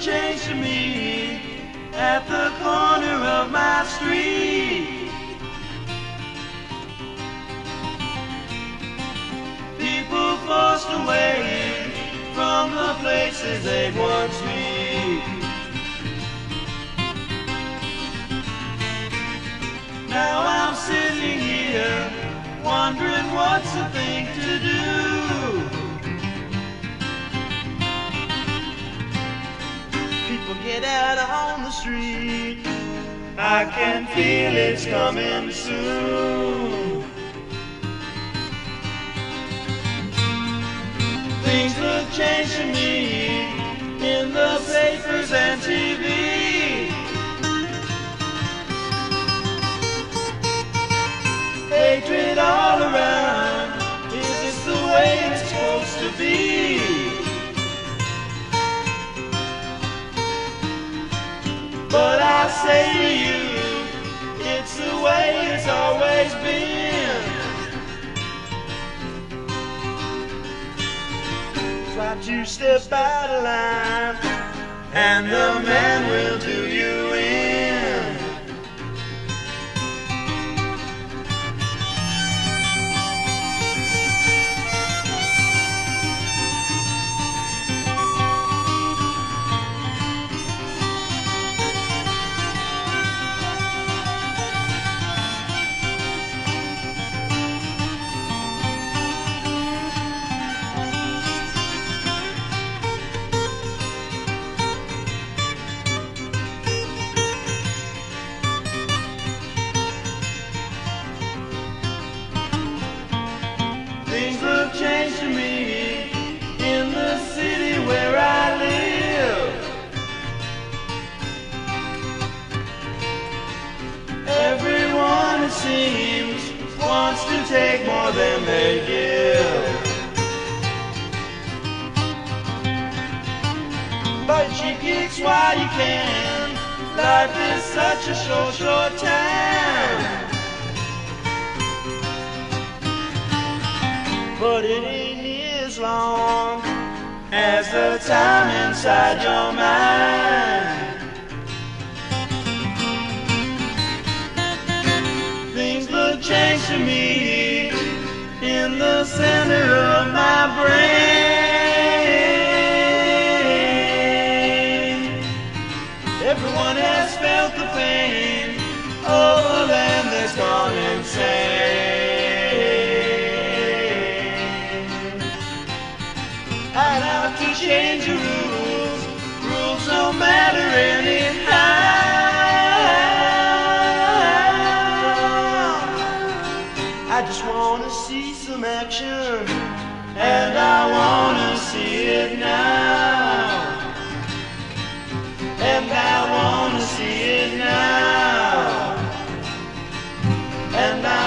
Changed to me at the corner of my street. People forced away from the places they once meet. Now I'm sitting here wondering what's the thing to do. Out on the street. I can feel it's coming soon. Things look changed to me in the papers and TV. Say to you, it's the way it's always been. Try to step out of line, and the man will do you But she kicks while you can. Life is such a short, short time. but it ain't as long as the time inside your mind. Things look changed to me in the center of my brain. Everyone has felt the pain Oh, the land has gone insane. I'd have to change the rules, rules no matter anyhow. I just wanna see some action. and I